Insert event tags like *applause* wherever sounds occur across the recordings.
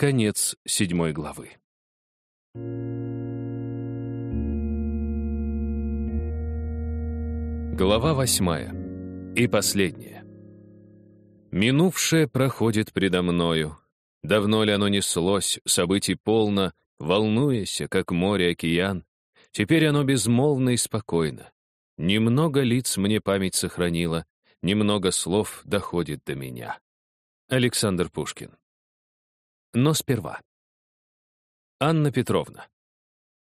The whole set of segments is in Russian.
Конец седьмой главы. Глава восьмая. И последняя. Минувшее проходит предо мною. Давно ли оно неслось, событий полно, волнуясь, как море-океан. Теперь оно безмолвно и спокойно. Немного лиц мне память сохранила, немного слов доходит до меня. Александр Пушкин. Но сперва. Анна Петровна.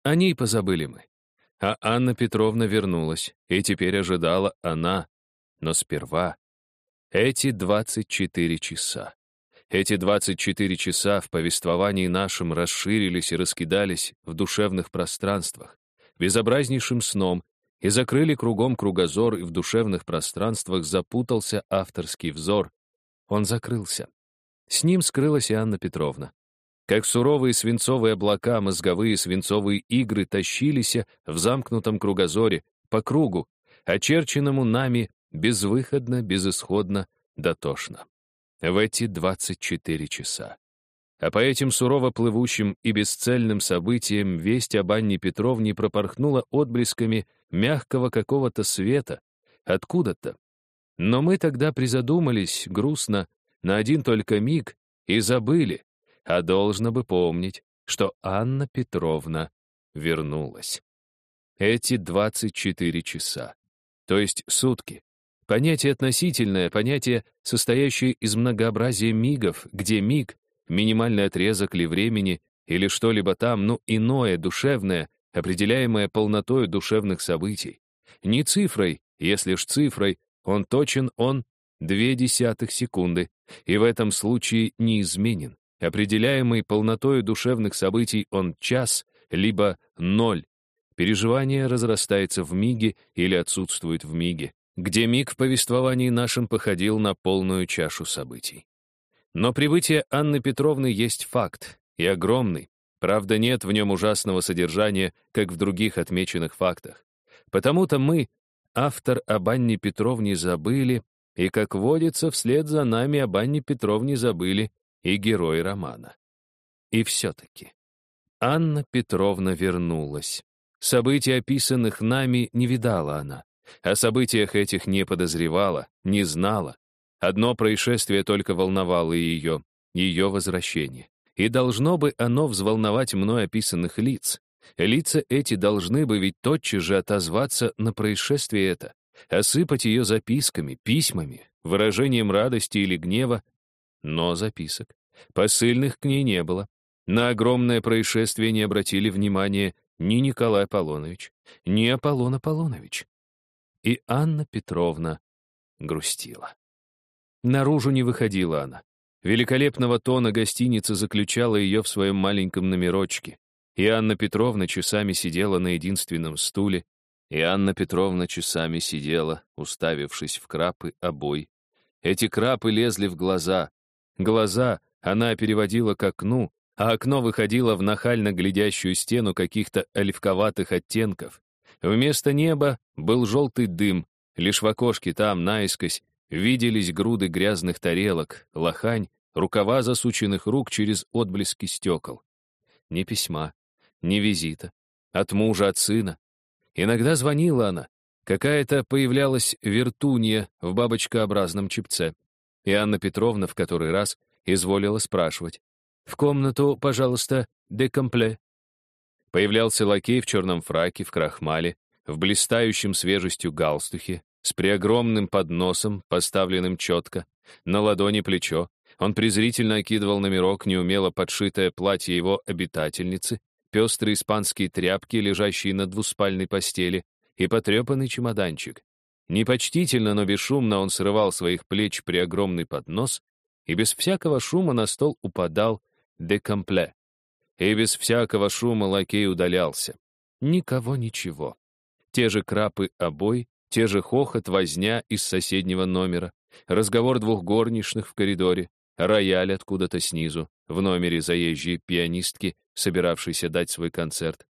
О ней позабыли мы. А Анна Петровна вернулась, и теперь ожидала она. Но сперва эти 24 часа. Эти 24 часа в повествовании нашем расширились и раскидались в душевных пространствах, безобразнейшим сном, и закрыли кругом кругозор, и в душевных пространствах запутался авторский взор. Он закрылся. С ним скрылась и Анна Петровна. Как суровые свинцовые облака, мозговые свинцовые игры тащились в замкнутом кругозоре, по кругу, очерченному нами безвыходно, безысходно, дотошно. В эти 24 часа. А по этим сурово плывущим и бесцельным событиям весть об Анне Петровне пропорхнула отблесками мягкого какого-то света, откуда-то. Но мы тогда призадумались грустно на один только миг и забыли, а должно бы помнить, что Анна Петровна вернулась. Эти 24 часа, то есть сутки. Понятие относительное, понятие, состоящее из многообразия мигов, где миг — минимальный отрезок ли времени, или что-либо там, ну, иное, душевное, определяемое полнотой душевных событий. Не цифрой, если ж цифрой, он точен, он две десятых секунды, и в этом случае неизменен. Определяемый полнотой душевных событий он час, либо ноль. Переживание разрастается в миге или отсутствует в миге, где миг в повествовании нашем походил на полную чашу событий. Но прибытие Анны Петровны есть факт, и огромный. Правда, нет в нем ужасного содержания, как в других отмеченных фактах. Потому-то мы, автор об Анне Петровне, забыли, и, как водится, вслед за нами об Анне Петровне забыли и герой романа. И все-таки Анна Петровна вернулась. Событий, описанных нами, не видала она. О событиях этих не подозревала, не знала. Одно происшествие только волновало ее, ее возвращение. И должно бы оно взволновать мной описанных лиц. Лица эти должны бы ведь тотчас же отозваться на происшествие это, осыпать ее записками, письмами, выражением радости или гнева, но записок. Посыльных к ней не было. На огромное происшествие не обратили внимания ни Николай Аполлонович, ни Аполлон Аполлонович. И Анна Петровна грустила. Наружу не выходила она. Великолепного тона гостиница заключала ее в своем маленьком номерочке. И Анна Петровна часами сидела на единственном стуле, и Анна Петровна часами сидела, уставившись в крапы обой. Эти крапы лезли в глаза, Глаза она переводила к окну, а окно выходило в нахально глядящую стену каких-то оливковатых оттенков. Вместо неба был желтый дым, лишь в окошке там, наискось, виделись груды грязных тарелок, лохань, рукава засученных рук через отблески стекол. Ни письма, ни визита. От мужа, от сына. Иногда звонила она. Какая-то появлялась вертунья в бабочкообразном чепце. И Анна Петровна в который раз изволила спрашивать. «В комнату, пожалуйста, декомпле». Появлялся лакей в черном фраке, в крахмале, в блистающем свежестью галстухе, с преогромным подносом, поставленным четко, на ладони плечо. Он презрительно окидывал номерок неумело подшитое платье его обитательницы, пестрые испанские тряпки, лежащие на двуспальной постели, и потрепанный чемоданчик. Непочтительно, но бесшумно он срывал своих плеч при огромный поднос, и без всякого шума на стол упадал декомпле. И без всякого шума лакей удалялся. Никого ничего. Те же крапы обой, те же хохот, возня из соседнего номера, разговор двух горничных в коридоре, рояль откуда-то снизу, в номере заезжей пианистки, собиравшейся дать свой концерт,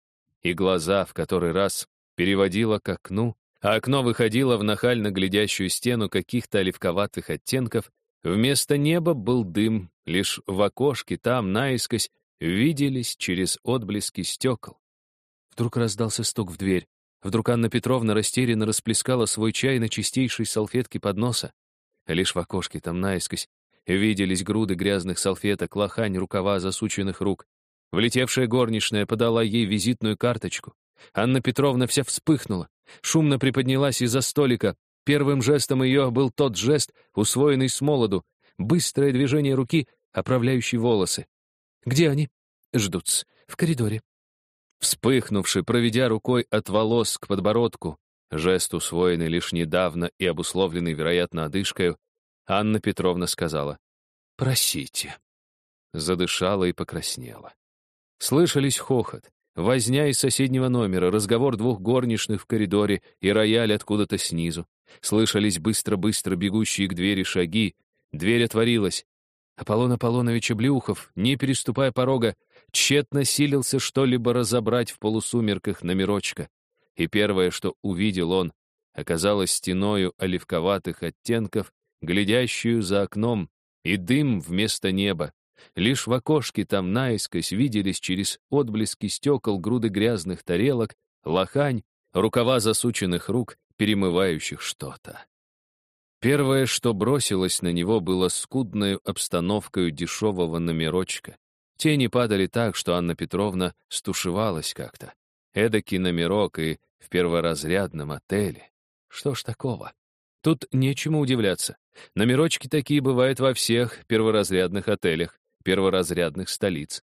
и глаза в который раз переводила к окну, а окно выходило в нахально глядящую стену каких-то оливковатых оттенков, вместо неба был дым, Лишь в окошке там, наискось, виделись через отблески стекол. Вдруг раздался стук в дверь. Вдруг Анна Петровна растерянно расплескала свой чай на чистейшей салфетке подноса. Лишь в окошке там наискось виделись груды грязных салфеток, лохань, рукава засученных рук. Влетевшая горничная подала ей визитную карточку. Анна Петровна вся вспыхнула, шумно приподнялась из-за столика. Первым жестом ее был тот жест, усвоенный с молоду, быстрое движение руки, оправляющей волосы. «Где они?» «Ждут. В коридоре». Вспыхнувши, проведя рукой от волос к подбородку, жест усвоенный лишь недавно и обусловленный, вероятно, одышкою, Анна Петровна сказала «Просите». Задышала и покраснела. Слышались хохот, возня из соседнего номера, разговор двух горничных в коридоре и рояль откуда-то снизу. Слышались быстро-быстро бегущие к двери шаги. Дверь отворилась. Аполлон Аполлонович Облеухов, не переступая порога, тщетно силился что-либо разобрать в полусумерках номерочка. И первое, что увидел он, оказалось стеною оливковатых оттенков, глядящую за окном, и дым вместо неба. Лишь в окошке там наискось виделись через отблески стекол груды грязных тарелок, лохань, рукава засученных рук, перемывающих что-то. Первое, что бросилось на него, было скудной обстановкой дешевого номерочка. Тени падали так, что Анна Петровна стушевалась как-то. Эдакий номерок и в перворазрядном отеле. Что ж такого? Тут нечему удивляться. Номерочки такие бывают во всех перворазрядных отелях, перворазрядных столиц.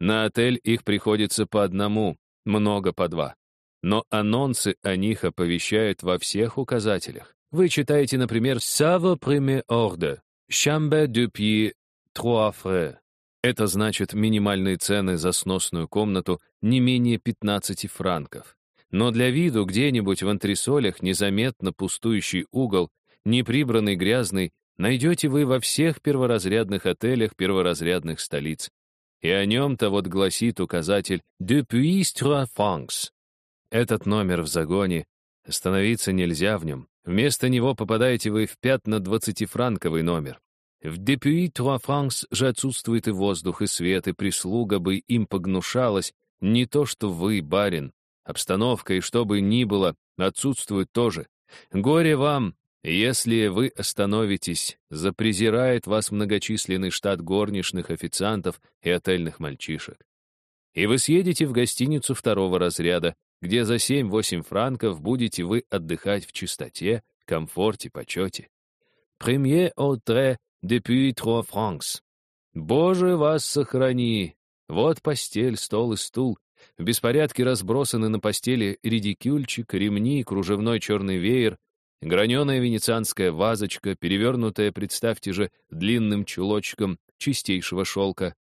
На отель их приходится по одному, много по два. Но анонсы о них оповещают во всех указателях. Вы читаете, например, «Savo premier ordre», «Chambre depuis trois frais». Это значит минимальные цены за сносную комнату не менее 15 франков. Но для виду где-нибудь в антресолях незаметно пустующий угол неприбранный, грязный, найдете вы во всех перворазрядных отелях перворазрядных столиц. И о нем-то вот гласит указатель «Depuis trois francs». Этот номер в загоне, остановиться нельзя в нем. Вместо него попадаете вы в пятна двадцатифранковый номер. В «Depuis trois francs» же отсутствует и воздух, и свет, и прислуга бы им погнушалась, не то что вы, барин. Обстановка и что бы ни было, отсутствует тоже. Горе вам, если вы остановитесь, запрезирает вас многочисленный штат горничных, официантов и отельных мальчишек. И вы съедете в гостиницу второго разряда, где за 7-8 франков будете вы отдыхать в чистоте, комфорте, почете. Premier autre depuis trois francs. Боже, вас сохрани! Вот постель, стол и стул. В беспорядке разбросаны на постели редикюльчик, ремни, кружевной черный веер, Граненая венецианская вазочка, перевернутая, представьте же, длинным чулочком чистейшего шелка,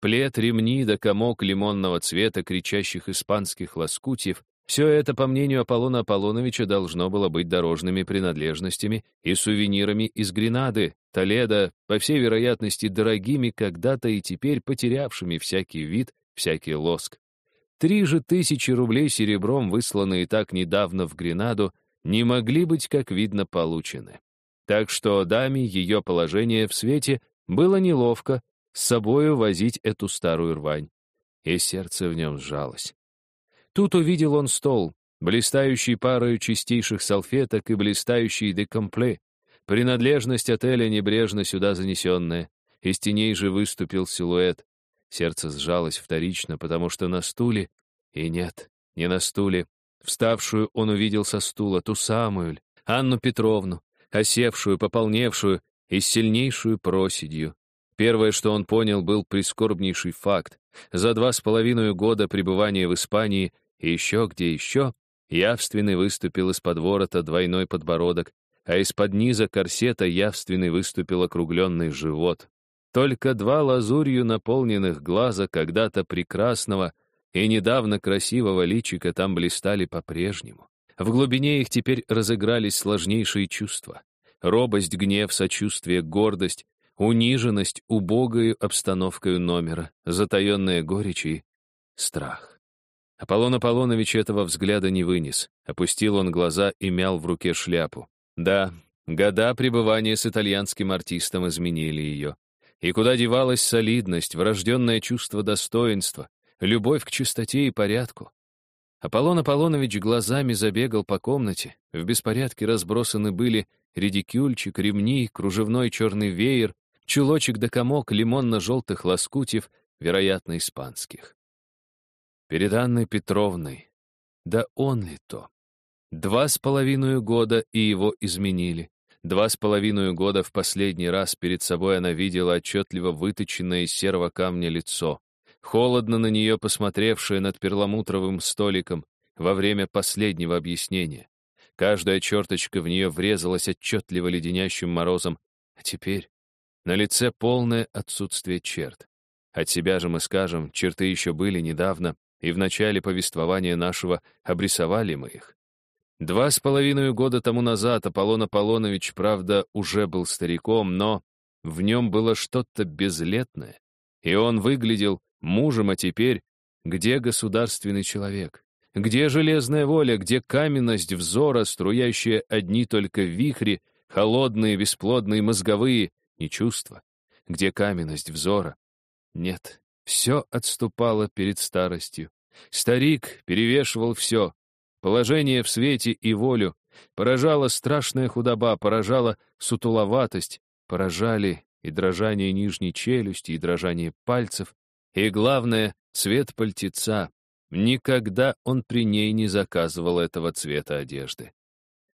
плед, ремни да комок лимонного цвета, кричащих испанских лоскутьев, все это, по мнению Аполлона Аполлоновича, должно было быть дорожными принадлежностями и сувенирами из Гренады, Толедо, по всей вероятности, дорогими когда-то и теперь потерявшими всякий вид, всякий лоск. Три же тысячи рублей серебром, высланные так недавно в Гренаду, не могли быть, как видно, получены. Так что даме ее положение в свете было неловко с собою возить эту старую рвань. И сердце в нем сжалось. Тут увидел он стол, блистающий парою чистейших салфеток и блистающий декомпле, принадлежность отеля небрежно сюда занесенная. Из теней же выступил силуэт. Сердце сжалось вторично, потому что на стуле... И нет, не на стуле, Вставшую он увидел со стула ту самую, Анну Петровну, осевшую, пополневшую и сильнейшую проседью. Первое, что он понял, был прискорбнейший факт. За два с половиной года пребывания в Испании и еще где еще явственный выступил из-под ворота двойной подбородок, а из-под низа корсета явственный выступил округленный живот. Только два лазурью наполненных глаза когда-то прекрасного — и недавно красивого личика там блистали по-прежнему. В глубине их теперь разыгрались сложнейшие чувства. Робость, гнев, сочувствие, гордость, униженность убогою обстановкой номера, затаенная горечь и страх. Аполлон Аполлонович этого взгляда не вынес. Опустил он глаза и мял в руке шляпу. Да, года пребывания с итальянским артистом изменили ее. И куда девалась солидность, врожденное чувство достоинства, любовь к чистоте и порядку? Аполлон Аполлонович глазами забегал по комнате. В беспорядке разбросаны были редикюльчик, ремни, кружевной черный веер, чулочек да комок лимонно-желтых лоскутьев, вероятно, испанских. Перед Анной Петровной. Да он ли то? Два с половиной года и его изменили. Два с половиной года в последний раз перед собой она видела отчетливо выточенное из серого камня лицо, холодно на нее посмотревшее над перламутровым столиком во время последнего объяснения. Каждая черточка в нее врезалась отчетливо леденящим морозом, а теперь на лице полное отсутствие черт. От себя же мы скажем, черты еще были недавно, и в начале повествования нашего обрисовали мы их. Два с половиной года тому назад Аполлон Аполлонович, правда, уже был стариком, но в нем было что-то безлетное, и он выглядел мужем, а теперь где государственный человек? Где железная воля, где каменность взора, струящая одни только вихри, холодные, бесплодные, мозговые, не чувства? Где каменность взора? Нет, все отступало перед старостью. Старик перевешивал все, Положение в свете и волю поражала страшная худоба, поражала сутуловатость, поражали и дрожание нижней челюсти, и дрожание пальцев, и, главное, цвет пальтеца. Никогда он при ней не заказывал этого цвета одежды.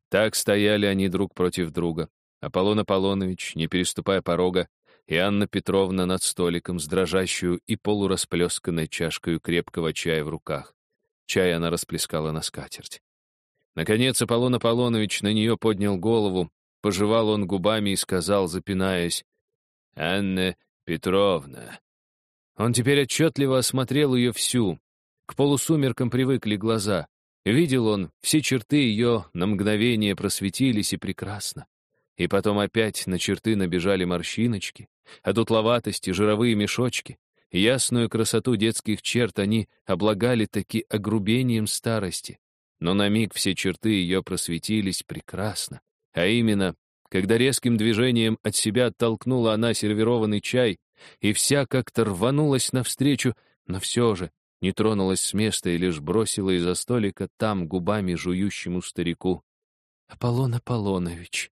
Так стояли они друг против друга. Аполлон Аполлонович, не переступая порога, и Анна Петровна над столиком с дрожащую и полурасплесканной чашкой крепкого чая в руках. Чай она расплескала на скатерть. Наконец Аполлон Аполлонович на нее поднял голову, пожевал он губами и сказал, запинаясь, «Анна Петровна». Он теперь отчетливо осмотрел ее всю. К полусумеркам привыкли глаза. Видел он, все черты ее на мгновение просветились и прекрасно. И потом опять на черты набежали морщиночки, а дутловатости, жировые мешочки. Ясную красоту детских черт они облагали таки огрубением старости. Но на миг все черты ее просветились прекрасно. А именно, когда резким движением от себя оттолкнула она сервированный чай, и вся как-то рванулась навстречу, но все же не тронулась с места и лишь бросила из-за столика там губами жующему старику. «Аполлон Аполлонович».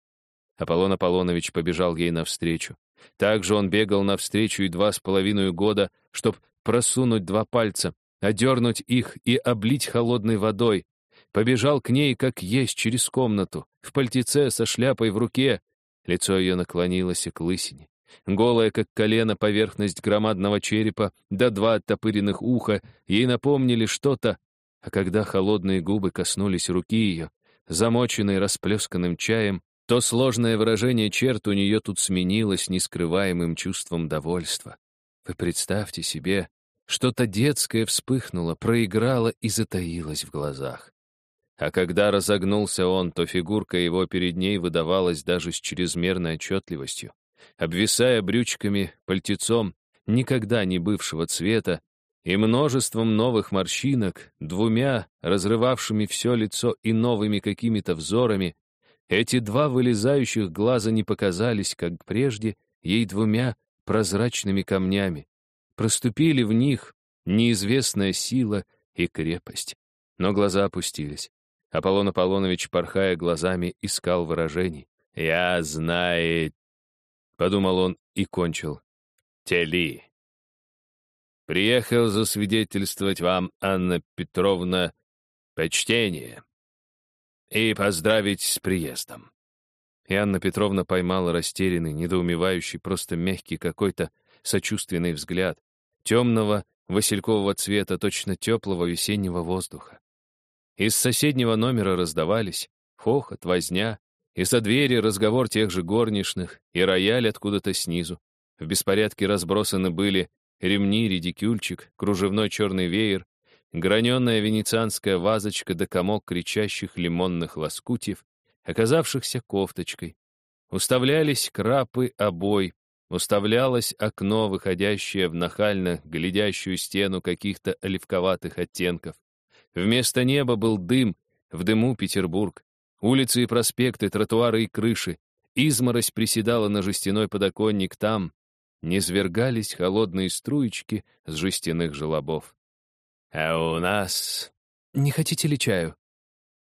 Аполлон Аполлонович побежал ей навстречу. Также он бегал навстречу и два с половиной года, чтоб просунуть два пальца, одернуть их и облить холодной водой. Побежал к ней, как есть, через комнату, в пальтеце со шляпой в руке. Лицо ее наклонилось к лысине. Голая, как колено, поверхность громадного черепа, да два оттопыренных уха ей напомнили что-то, а когда холодные губы коснулись руки ее, замоченной расплесканным чаем, то сложное выражение черт у нее тут сменилось нескрываемым чувством довольства. Вы представьте себе, что-то детское вспыхнуло, проиграло и затаилось в глазах. А когда разогнулся он, то фигурка его перед ней выдавалась даже с чрезмерной отчетливостью. Обвисая брючками, пальтецом, никогда не бывшего цвета, и множеством новых морщинок, двумя, разрывавшими все лицо и новыми какими-то взорами, эти два вылезающих глаза не показались, как прежде, ей двумя прозрачными камнями. Проступили в них неизвестная сила и крепость. Но глаза опустились. Аполлон Аполлонович, порхая глазами, искал выражений. «Я знаю...» — подумал он и кончил. «Тели». «Приехал засвидетельствовать вам, Анна Петровна, почтение и поздравить с приездом». И Анна Петровна поймала растерянный, недоумевающий, просто мягкий какой-то сочувственный взгляд, темного, василькового цвета, точно теплого весеннего воздуха. Из соседнего номера раздавались хохот, возня, из-за двери разговор тех же горничных и рояль откуда-то снизу. В беспорядке разбросаны были ремни, редикюльчик, кружевной черный веер, граненая венецианская вазочка да комок кричащих лимонных лоскутьев, оказавшихся кофточкой. Уставлялись крапы обой, уставлялось окно, выходящее в нахально глядящую стену каких-то оливковатых оттенков. Вместо неба был дым, в дыму Петербург. Улицы и проспекты, тротуары и крыши. Изморозь приседала на жестяной подоконник там. низвергались холодные струечки с жестяных желобов. «А у нас...» «Не хотите ли чаю?»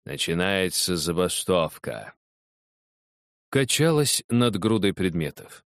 «Начинается забастовка». Качалась над грудой предметов.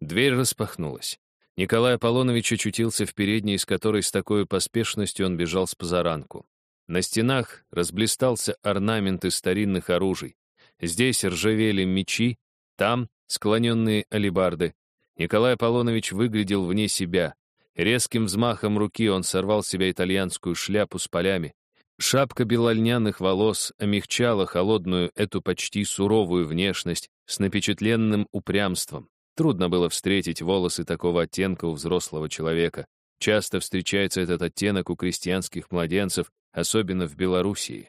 Дверь распахнулась. Николай Аполлонович очутился в передней, из которой с такой поспешностью он бежал с позаранку. На стенах разблистался орнамент из старинных оружий. Здесь ржавели мечи, там склоненные алебарды. Николай Аполлонович выглядел вне себя. Резким взмахом руки он сорвал с себя итальянскую шляпу с полями. Шапка белольняных волос омягчала холодную эту почти суровую внешность с напечатленным упрямством. Трудно было встретить волосы такого оттенка у взрослого человека. Часто встречается этот оттенок у крестьянских младенцев, особенно в Белоруссии.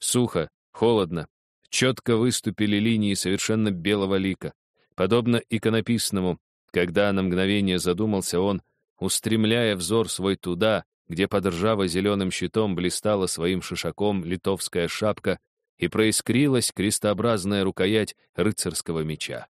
Сухо, холодно, четко выступили линии совершенно белого лика. Подобно иконописному, когда на мгновение задумался он, устремляя взор свой туда, где под ржаво-зеленым щитом блистала своим шишаком литовская шапка и проискрилась крестообразная рукоять рыцарского меча.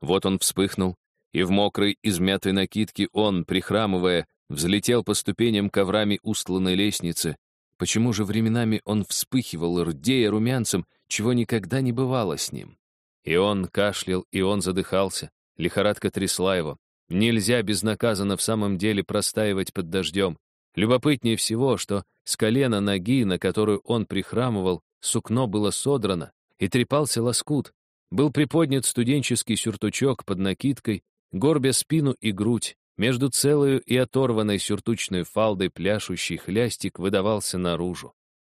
Вот он вспыхнул, и в мокрой, измятой накидке он, прихрамывая, взлетел по ступеням коврами устланной лестницы. Почему же временами он вспыхивал, рдея румянцем, чего никогда не бывало с ним? И он кашлял, и он задыхался, лихорадка трясла его. Нельзя безнаказанно в самом деле простаивать под дождем. Любопытнее всего, что с колена ноги, на которую он прихрамывал, сукно было содрано, и трепался лоскут, был приподнят студенческий сюртучок под накидкой, горбя спину и грудь. Между целою и оторванной сюртучной фалдой пляшущий хлястик выдавался наружу.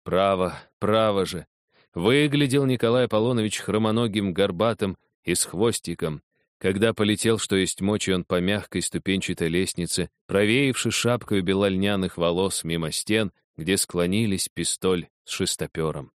Право, право же. Выглядел Николай Аполлонович хромоногим, горбатым и с хвостиком, когда полетел, что есть мочи, он по мягкой ступенчатой лестнице, провеявши шапкой белольняных волос мимо стен, где склонились пистоль с шестопером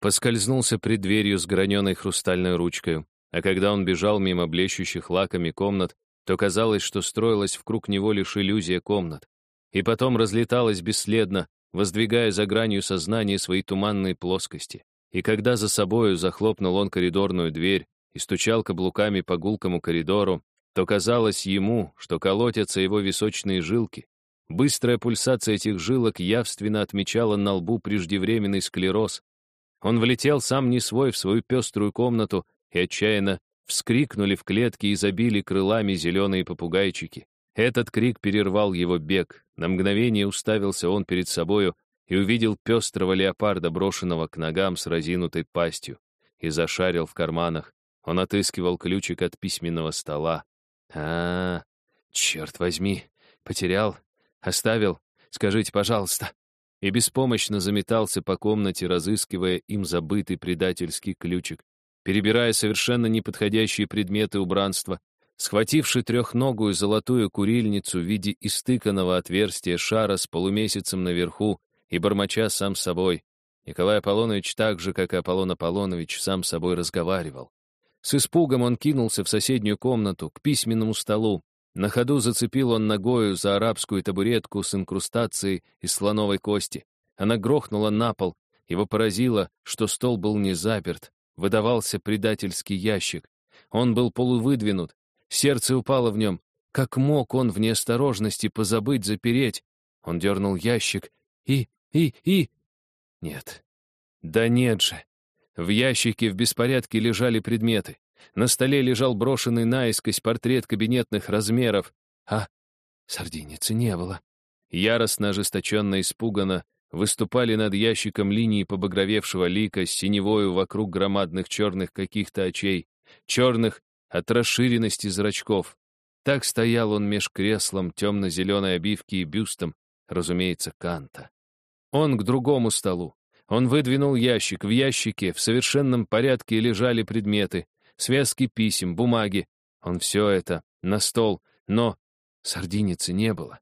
поскользнулся пред дверью с граненой хрустальной ручкой, а когда он бежал мимо блещущих лаками комнат, то казалось, что строилась вкруг него лишь иллюзия комнат, и потом разлеталась бесследно, воздвигая за гранью сознания свои туманные плоскости. И когда за собою захлопнул он коридорную дверь и стучал каблуками по гулкому коридору, то казалось ему, что колотятся его височные жилки. Быстрая пульсация этих жилок явственно отмечала на лбу преждевременный склероз, он влетел сам не свой в свою пеструю комнату и отчаянно вскрикнули в клетке и забили крылами зеленые попугайчики. Этот крик перервал его бег. На мгновение уставился он перед собою и увидел пестрого леопарда, брошенного к ногам с разинутой пастью, и зашарил в карманах. Он отыскивал ключик от письменного стола. а, -а, черт возьми, потерял, оставил, скажите, пожалуйста и беспомощно заметался по комнате, разыскивая им забытый предательский ключик, перебирая совершенно неподходящие предметы убранства, схвативший трехногую золотую курильницу в виде истыканного отверстия шара с полумесяцем наверху и бормоча сам собой. Николай Аполлонович так же, как и Аполлон Аполлонович, сам собой разговаривал. С испугом он кинулся в соседнюю комнату, к письменному столу, на ходу зацепил он ногою за арабскую табуретку с инкрустацией из слоновой кости. Она грохнула на пол. Его поразило, что стол был не заперт. Выдавался предательский ящик. Он был полувыдвинут. Сердце упало в нем. Как мог он в неосторожности позабыть запереть? Он дернул ящик. И, и, и... Нет. Да нет же. В ящике в беспорядке лежали предметы. На столе лежал брошенный наискось портрет кабинетных размеров, а сардиницы не было. Яростно, ожесточенно, испуганно выступали над ящиком линии побагровевшего лика с синевою вокруг громадных черных каких-то очей, черных от расширенности зрачков. Так стоял он меж креслом темно-зеленой обивки и бюстом, разумеется, Канта. Он к другому столу. Он выдвинул ящик. В ящике в совершенном порядке лежали предметы связки писем, бумаги. Он все это на стол, но сардиницы не было.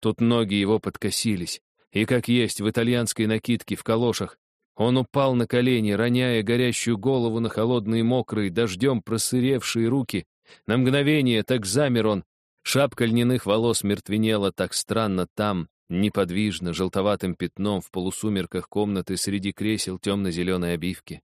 Тут ноги его подкосились, и как есть в итальянской накидке в калошах. Он упал на колени, роняя горящую голову на холодные мокрые, дождем просыревшие руки. На мгновение так замер он. Шапка льняных волос мертвенела так странно там, неподвижно, желтоватым пятном в полусумерках комнаты среди кресел темно-зеленой обивки.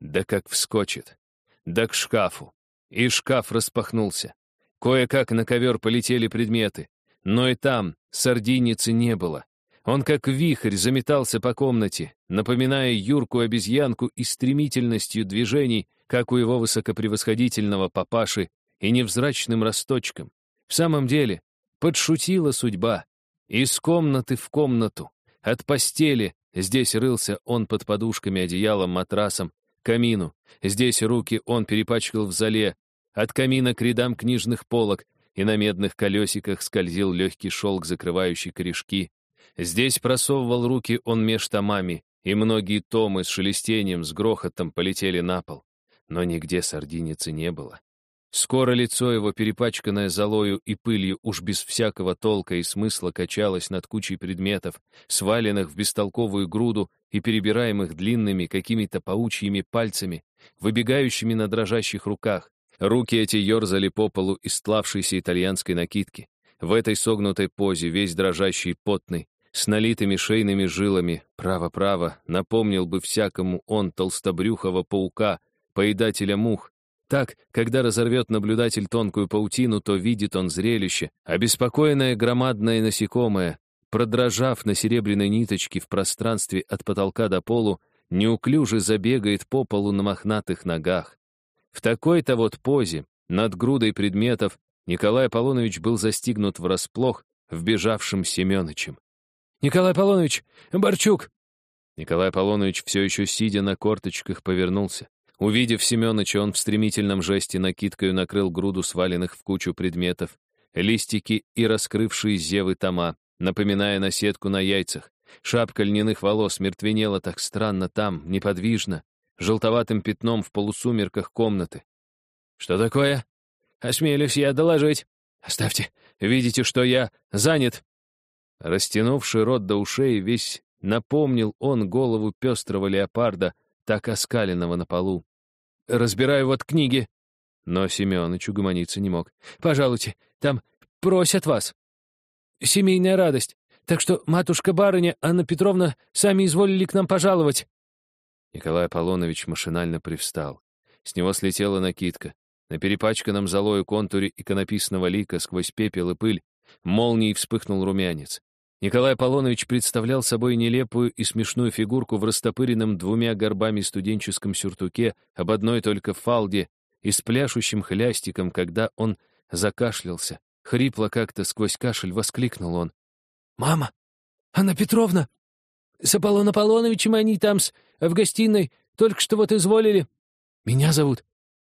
Да как вскочит, да к шкафу. И шкаф распахнулся. Кое-как на ковер полетели предметы. Но и там сардиницы не было. Он как вихрь заметался по комнате, напоминая Юрку-обезьянку и стремительностью движений, как у его высокопревосходительного папаши, и невзрачным росточком. В самом деле, подшутила судьба. Из комнаты в комнату, от постели, здесь рылся он под подушками, одеялом, матрасом, камину, здесь руки он перепачкал в зале, от камина к рядам книжных полок, и на медных колесиках скользил легкий шелк, закрывающий корешки, Здесь просовывал руки он меж томами, и многие томы с шелестением, с грохотом полетели на пол. Но нигде сардиницы не было. Скоро лицо его, перепачканное золою и пылью, уж без всякого толка и смысла качалось над кучей предметов, сваленных в бестолковую груду и перебираемых длинными какими-то паучьими пальцами, выбегающими на дрожащих руках. Руки эти ерзали по полу из стлавшейся итальянской накидки. В этой согнутой позе, весь дрожащий потный, с налитыми шейными жилами, право-право, напомнил бы всякому он толстобрюхого паука, поедателя мух. Так, когда разорвет наблюдатель тонкую паутину, то видит он зрелище, обеспокоенное громадное насекомое, продрожав на серебряной ниточке в пространстве от потолка до полу, неуклюже забегает по полу на мохнатых ногах. В такой-то вот позе, над грудой предметов, Николай Аполлонович был застигнут врасплох вбежавшим Семёнычем. «Николай Аполлонович! Борчук!» Николай Аполлонович, все еще сидя на корточках, повернулся. Увидев Семеновича, он в стремительном жесте накидкою накрыл груду сваленных в кучу предметов, листики и раскрывшие зевы тома, напоминая наседку на яйцах. Шапка льняных волос мертвенела так странно там, неподвижно, желтоватым пятном в полусумерках комнаты. «Что такое?» «Осмелюсь я доложить. Оставьте. Видите, что я занят». Растянувший рот до ушей, весь напомнил он голову пестрого леопарда, так оскаленного на полу. «Разбираю вот книги». Но Семёныч угомониться не мог. «Пожалуйте, там просят вас. Семейная радость. Так что матушка-барыня Анна Петровна сами изволили к нам пожаловать». Николай Аполлонович машинально привстал. С него слетела накидка. На перепачканном золою контуре иконописного лика сквозь пепел и пыль молнией вспыхнул румянец. Николай Аполлонович представлял собой нелепую и смешную фигурку в растопыренном двумя горбами студенческом сюртуке об одной только фалде и с пляшущим хлястиком, когда он закашлялся. Хрипло как-то сквозь кашель воскликнул он. «Мама! Анна Петровна! С Аполлон Аполлоновичем они там с, в гостиной только что вот изволили. Меня зовут.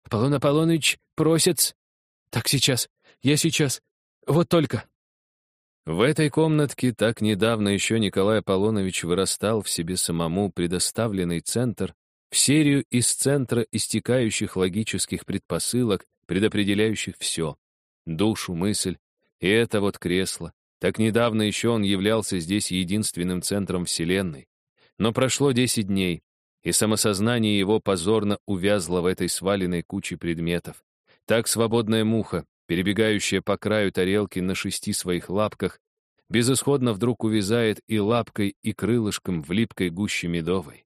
Аполлон Аполлонович просит. Так сейчас, я сейчас. Вот только». В этой комнатке так недавно еще Николай Аполлонович вырастал в себе самому предоставленный центр в серию из центра истекающих логических предпосылок, предопределяющих все — душу, мысль, и это вот кресло. Так недавно еще он являлся здесь единственным центром Вселенной. Но прошло десять дней, и самосознание его позорно увязло в этой сваленной куче предметов. Так свободная муха, перебегающая по краю тарелки на шести своих лапках, безысходно вдруг увязает и лапкой, и крылышком в липкой гуще медовой.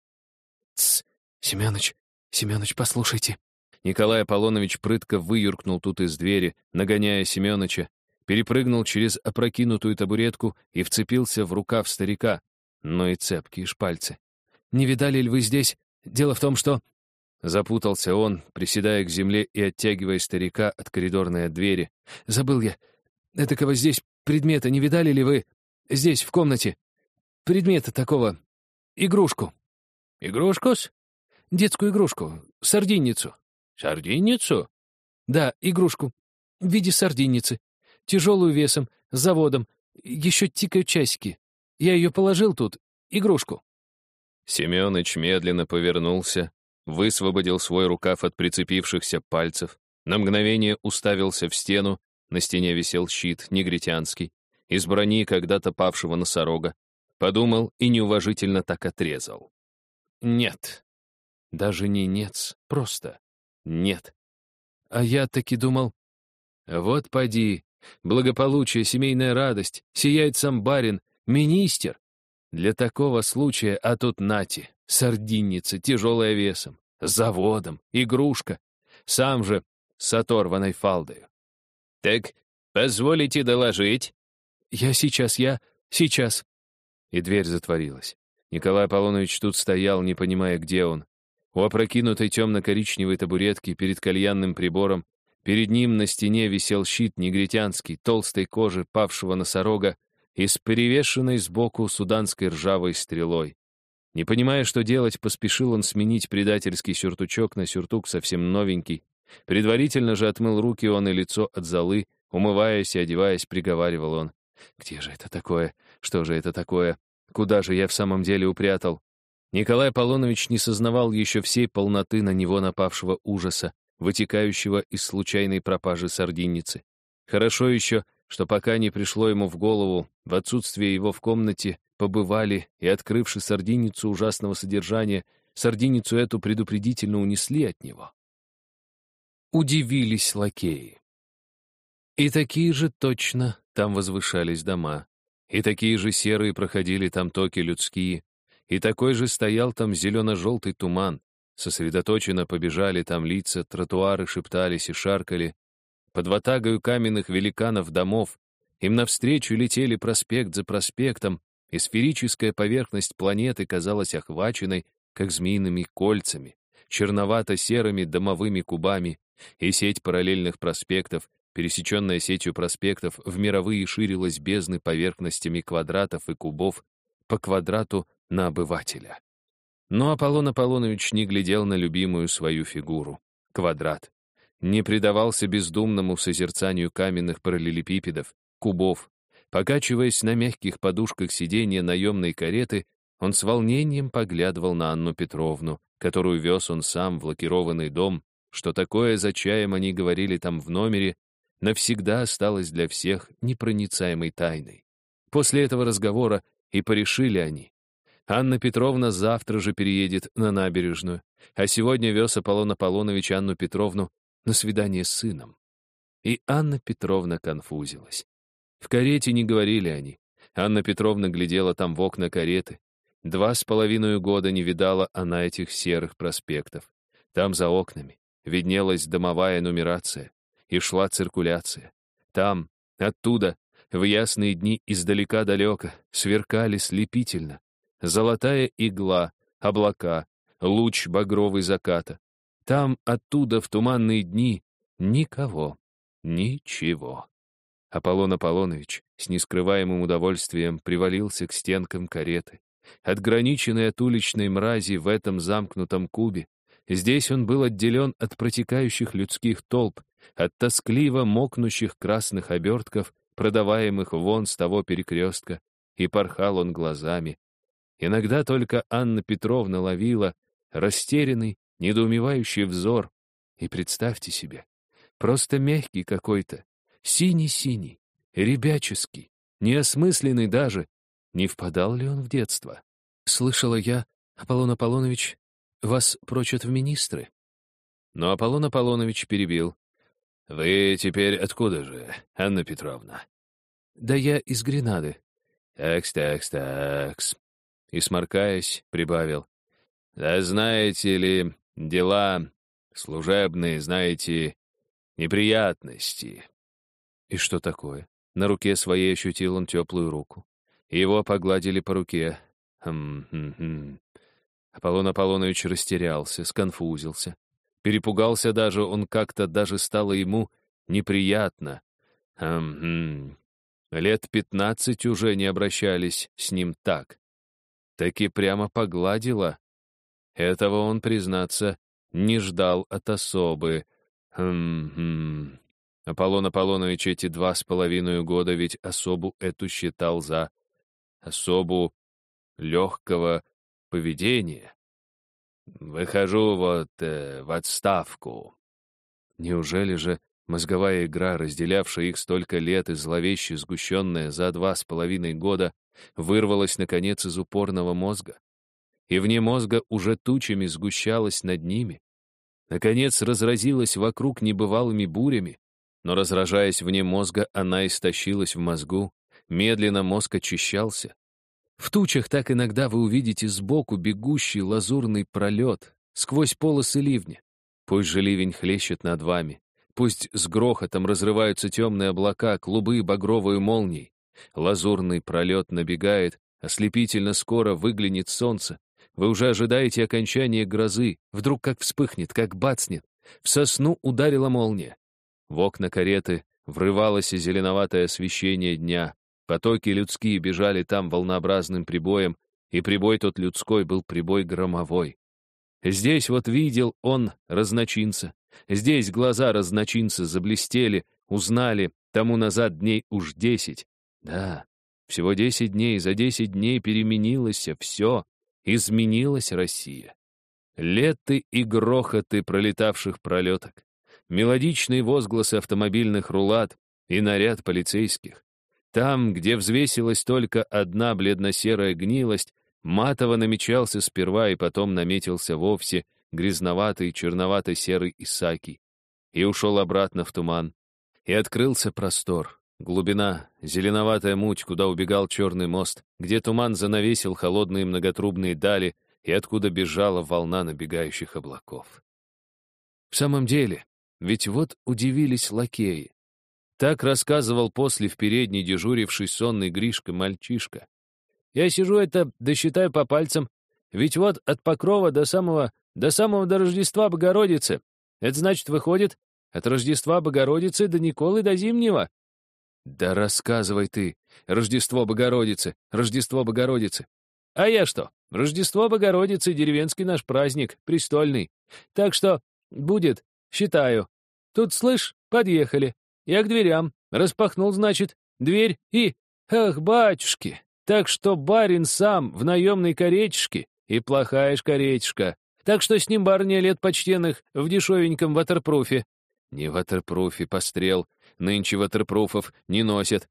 «Тсс, Семёныч, Семёныч, послушайте». Николай Аполлонович прытко выюркнул тут из двери, нагоняя Семёныча, перепрыгнул через опрокинутую табуретку и вцепился в рукав старика, но и цепкие шпальцы. «Не видали ли вы здесь? Дело в том, что...» Запутался он, приседая к земле и оттягивая старика от коридорной двери. «Забыл я. Этакого здесь предмета не видали ли вы? Здесь, в комнате. Предмета такого. Игрушку». «Игрушку-с?» «Детскую игрушку. Сардинницу». «Сардинницу?» «Да, игрушку. В виде сардинницы. Тяжелую весом, с заводом. Еще тикают часики. Я ее положил тут. Игрушку». Семёныч медленно повернулся, высвободил свой рукав от прицепившихся пальцев, на мгновение уставился в стену, на стене висел щит, негритянский, из брони когда-то павшего носорога, подумал и неуважительно так отрезал. Нет. Даже не нет, просто нет. А я таки думал, вот поди, благополучие, семейная радость, сияет сам барин, министр. Для такого случая, а тут нати, Сардинница, тяжелая весом, заводом, игрушка. Сам же с оторванной фалдою. «Так позволите доложить?» «Я сейчас, я сейчас». И дверь затворилась. Николай Аполлонович тут стоял, не понимая, где он. У опрокинутой темно-коричневой табуретки перед кальянным прибором перед ним на стене висел щит негритянский, толстой кожи павшего носорога и с перевешенной сбоку суданской ржавой стрелой. Не понимая, что делать, поспешил он сменить предательский сюртучок на сюртук совсем новенький. Предварительно же отмыл руки он и лицо от золы, умываясь и одеваясь, приговаривал он. «Где же это такое? Что же это такое? Куда же я в самом деле упрятал? Николай Полонович не сознавал еще всей полноты на него напавшего ужаса, вытекающего из случайной пропажи сардинницы. Хорошо еще, что пока не пришло ему в голову, в отсутствие его в комнате побывали и, открывши сардинницу ужасного содержания, сардинницу эту предупредительно унесли от него. Удивились лакеи. И такие же точно там возвышались дома, и такие же серые проходили там токи людские, и такой же стоял там зелено-желтый туман. Сосредоточенно побежали там лица, тротуары шептались и шаркали. Под ватагою каменных великанов домов им навстречу летели проспект за проспектом, и сферическая поверхность планеты казалась охваченной, как змеиными кольцами, черновато-серыми домовыми кубами, и сеть параллельных проспектов Пересеченная сетью проспектов в мировые ширилась бездны поверхностями квадратов и кубов по квадрату на обывателя. Но Аполлон Аполлонович не глядел на любимую свою фигуру — квадрат. Не предавался бездумному созерцанию каменных параллелепипедов, кубов. Покачиваясь на мягких подушках сиденья наемной кареты, он с волнением поглядывал на Анну Петровну, которую вез он сам в лакированный дом, что такое за чаем они говорили там в номере, навсегда осталась для всех непроницаемой тайной. После этого разговора и порешили они. Анна Петровна завтра же переедет на набережную, а сегодня вез Аполлон Аполлонович Анну Петровну на свидание с сыном. И Анна Петровна конфузилась. В карете не говорили они. Анна Петровна глядела там в окна кареты. Два с половиной года не видала она этих серых проспектов. Там за окнами виднелась домовая нумерация и шла циркуляция. Там, оттуда, в ясные дни издалека-далека, сверкали слепительно. Золотая игла, облака, луч багровый заката. Там, оттуда, в туманные дни, никого, ничего. Аполлон Аполлонович с нескрываемым удовольствием привалился к стенкам кареты. Отграниченный от уличной мрази в этом замкнутом кубе, здесь он был отделен от протекающих людских толп, от тоскливо мокнущих красных обертков, продаваемых вон с того перекрестка, и порхал он глазами. Иногда только Анна Петровна ловила растерянный, недоумевающий взор. И представьте себе, просто мягкий какой-то, синий-синий, ребяческий, неосмысленный даже. Не впадал ли он в детство? Слышала я, Аполлон Аполлонович, вас прочат в министры. Но Аполлон Аполлонович перебил. «Вы теперь откуда же, Анна Петровна?» «Да я из Гренады». «Такс, такс, такс». И, сморкаясь, прибавил. «Да знаете ли, дела служебные, знаете, неприятности». И что такое? На руке своей ощутил он теплую руку. Его погладили по руке. Хм-хм-хм. Аполлон Аполлонович растерялся, сконфузился. Перепугался даже, он как-то даже стало ему неприятно. Хм, лет пятнадцать уже не обращались с ним так. Таки прямо погладила. Этого он, признаться, не ждал от особы. Хм, Аполлон Аполлонович эти два с половиной года ведь особу эту считал за особу легкого поведения. Выхожу вот э, в отставку. Неужели же мозговая игра, разделявшая их столько лет и зловеще сгущенная за два с половиной года, вырвалась, наконец, из упорного мозга? И вне мозга уже тучами сгущалась над ними? Наконец, разразилась вокруг небывалыми бурями, но, разражаясь вне мозга, она истощилась в мозгу, медленно мозг очищался, в тучах так иногда вы увидите сбоку бегущий лазурный пролет сквозь полосы ливня. Пусть же ливень хлещет над вами, пусть с грохотом разрываются темные облака, клубы багровую молний. Лазурный пролет набегает, ослепительно скоро выглянет солнце. Вы уже ожидаете окончания грозы, вдруг как вспыхнет, как бацнет. В сосну ударила молния. В окна кареты врывалось зеленоватое освещение дня. Потоки людские бежали там волнообразным прибоем, и прибой тот людской был прибой громовой. Здесь вот видел он разночинца. Здесь глаза разночинца заблестели, узнали, тому назад дней уж десять. Да, всего десять дней, за десять дней переменилось все, изменилась Россия. Леты и грохоты пролетавших пролеток, мелодичные возгласы автомобильных рулат и наряд полицейских. Там, где взвесилась только одна бледно-серая гнилость, матово намечался сперва и потом наметился вовсе грязноватый черновато-серый Исаки, и ушел обратно в туман, и открылся простор, глубина, зеленоватая муть, куда убегал черный мост, где туман занавесил холодные многотрубные дали и откуда бежала волна набегающих облаков. В самом деле, ведь вот удивились лакеи. Так рассказывал после в передней дежуривший сонный Гришка-мальчишка. Я сижу это, досчитаю по пальцам, ведь вот от Покрова до самого, до самого до Рождества Богородицы. Это значит, выходит, от Рождества Богородицы до Николы до Зимнего. Да рассказывай ты. Рождество Богородицы, Рождество Богородицы. А я что? Рождество Богородицы — деревенский наш праздник, престольный. Так что будет, считаю. Тут, слышь, подъехали. Я к дверям. Распахнул, значит, дверь и... Ах, батюшки! Так что барин сам в наемной каретишке, и плохая ж каретишка. Так что с ним барня лет почтенных в дешевеньком ватерпруфе. Не ватерпруфе, пострел. Нынче ватерпруфов не носят.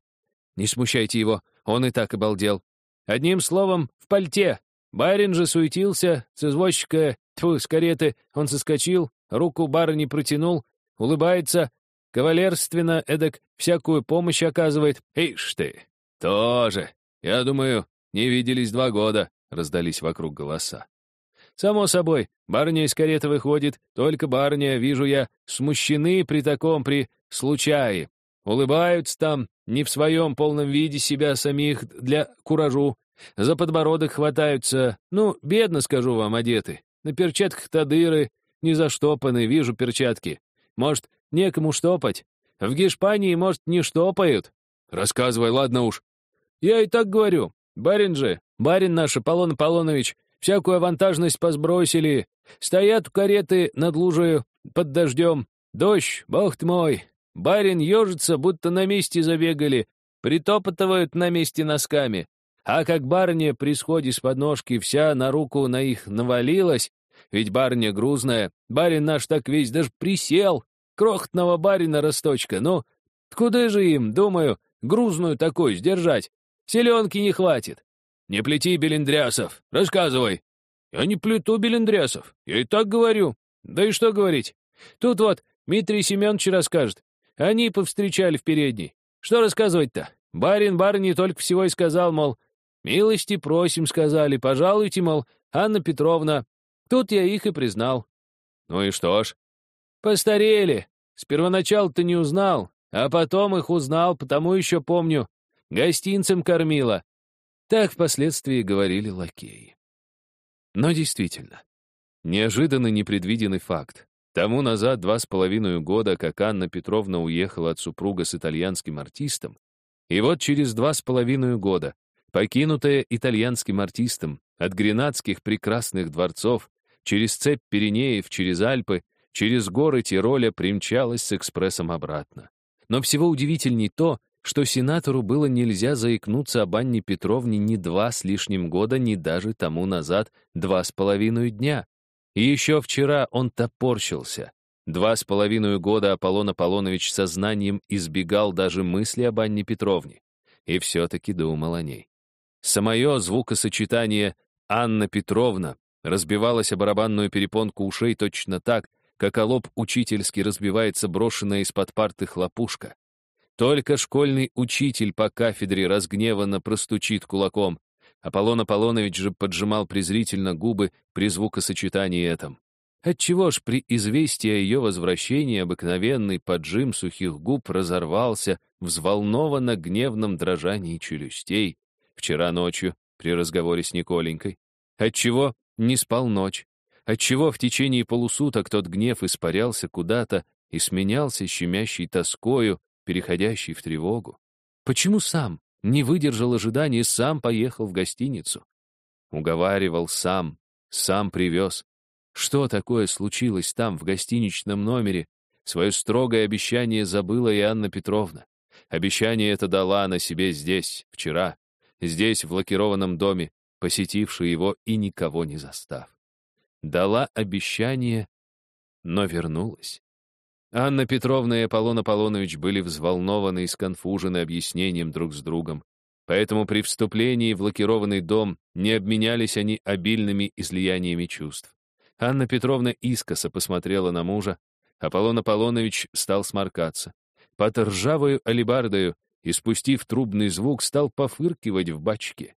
Не смущайте его, он и так обалдел. Одним словом, в пальте. Барин же суетился, с извозчика, тьфу, с кареты, он соскочил, руку барыни протянул, улыбается, кавалерственно эдак всякую помощь оказывает. Ишь ты, тоже. «Я думаю, не виделись два года», — раздались вокруг голоса. «Само собой, барыня из кареты выходит, только барыня, вижу я, смущены при таком, при случае. Улыбаются там, не в своем полном виде себя самих для куражу. За подбородок хватаются, ну, бедно, скажу вам, одеты. На перчатках-то дыры, не заштопаны, вижу перчатки. Может, некому штопать? В Гешпании, может, не штопают? Рассказывай, ладно уж, я и так говорю. Барин же, барин наш, Аполлон Аполлонович, всякую авантажность посбросили. Стоят кареты над лужею, под дождем. Дождь, бог ты мой. Барин ежится, будто на месте забегали. Притопотывают на месте носками. А как барыня при сходе с подножки вся на руку на их навалилась, ведь барыня грузная, барин наш так весь даже присел. Крохотного барина росточка, ну, куда же им, думаю, грузную такой сдержать? Селенки не хватит. Не плети, Белендрясов, рассказывай. Я не плету, Белендрясов, я и так говорю. Да и что говорить? Тут вот Дмитрий Семенович расскажет. Они повстречали в передней. Что рассказывать-то? Барин барыне только всего и сказал, мол, «Милости просим», — сказали, «пожалуйте, мол, Анна Петровна». Тут я их и признал. Ну и что ж? Постарели. С первоначала-то не узнал, а потом их узнал, потому еще помню. Гостинцем кормила. Так впоследствии говорили лакеи. Но действительно, неожиданный непредвиденный факт. Тому назад два с половиной года, как Анна Петровна уехала от супруга с итальянским артистом, и вот через два с половиной года, покинутая итальянским артистом от гренадских прекрасных дворцов, через цепь Пиренеев, через Альпы, через горы Тироля примчалась с экспрессом обратно. Но всего удивительней то, что сенатору было нельзя заикнуться об Анне Петровне ни два с лишним года, ни даже тому назад два с половиной дня. И еще вчера он топорщился. Два с половиной года Аполлон Аполлонович сознанием избегал даже мысли об Анне Петровне. И все-таки думал о ней. Самое звукосочетание «Анна Петровна» разбивалось о барабанную перепонку ушей точно так, как о лоб учительски разбивается брошенная из-под парты хлопушка. Только школьный учитель по кафедре разгневанно простучит кулаком. Аполлон Аполлонович же поджимал презрительно губы при звукосочетании этом. Отчего ж при известии о ее возвращении обыкновенный поджим сухих губ разорвался взволнованно гневном дрожании челюстей вчера ночью при разговоре с Николенькой? Отчего не спал ночь? Отчего в течение полусуток тот гнев испарялся куда-то и сменялся щемящей тоскою, переходящей в тревогу? Почему сам не выдержал ожидания и сам поехал в гостиницу? Уговаривал сам, сам привез. Что такое случилось там, в гостиничном номере? Свое строгое обещание забыла и Анна Петровна. Обещание это дала она себе здесь, вчера, здесь, в лакированном доме, посетивший его и никого не застав. Дала обещание, но вернулась. Анна Петровна и Аполлон Аполлонович были взволнованы и сконфужены объяснением друг с другом. Поэтому при вступлении в лакированный дом не обменялись они обильными излияниями чувств. Анна Петровна искоса посмотрела на мужа. Аполлон Аполлонович стал сморкаться. Под ржавою алебардою и, спустив трубный звук, стал пофыркивать в бачке.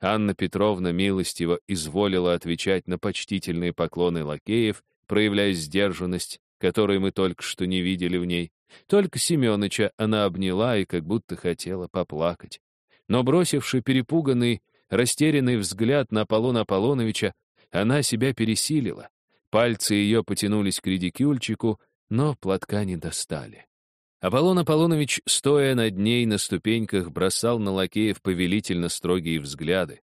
Анна Петровна милостиво изволила отвечать на почтительные поклоны лакеев, проявляя сдержанность, которой мы только что не видели в ней. Только Семёныча она обняла и как будто хотела поплакать. Но бросивший перепуганный, растерянный взгляд на Аполлона Аполлоновича, она себя пересилила. Пальцы ее потянулись к редикюльчику, но платка не достали. Аполлон Аполлонович, стоя над ней на ступеньках, бросал на лакеев повелительно строгие взгляды.